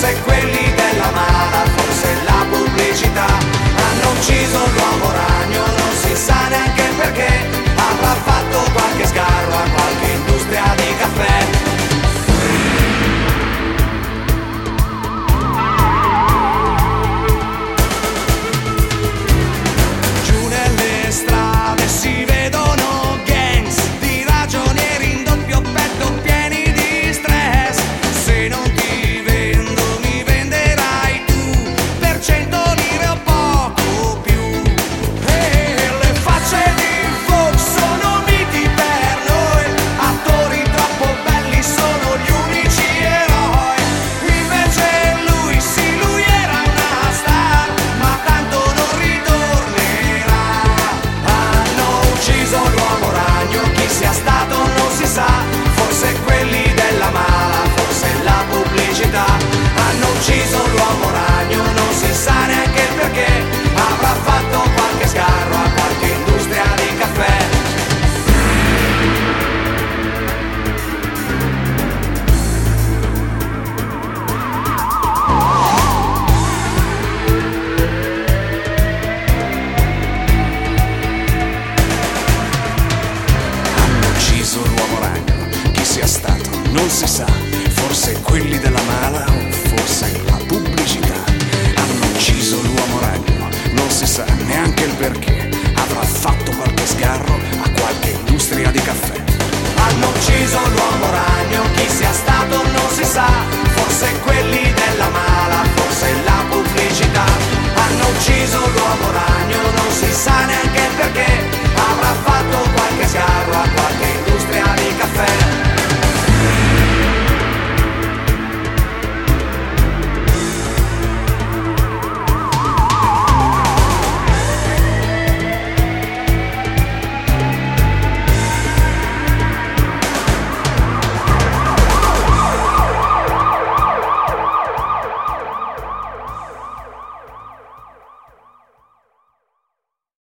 forse quelli della mala, forse la pubblicità hanno ucciso l'uomo raro.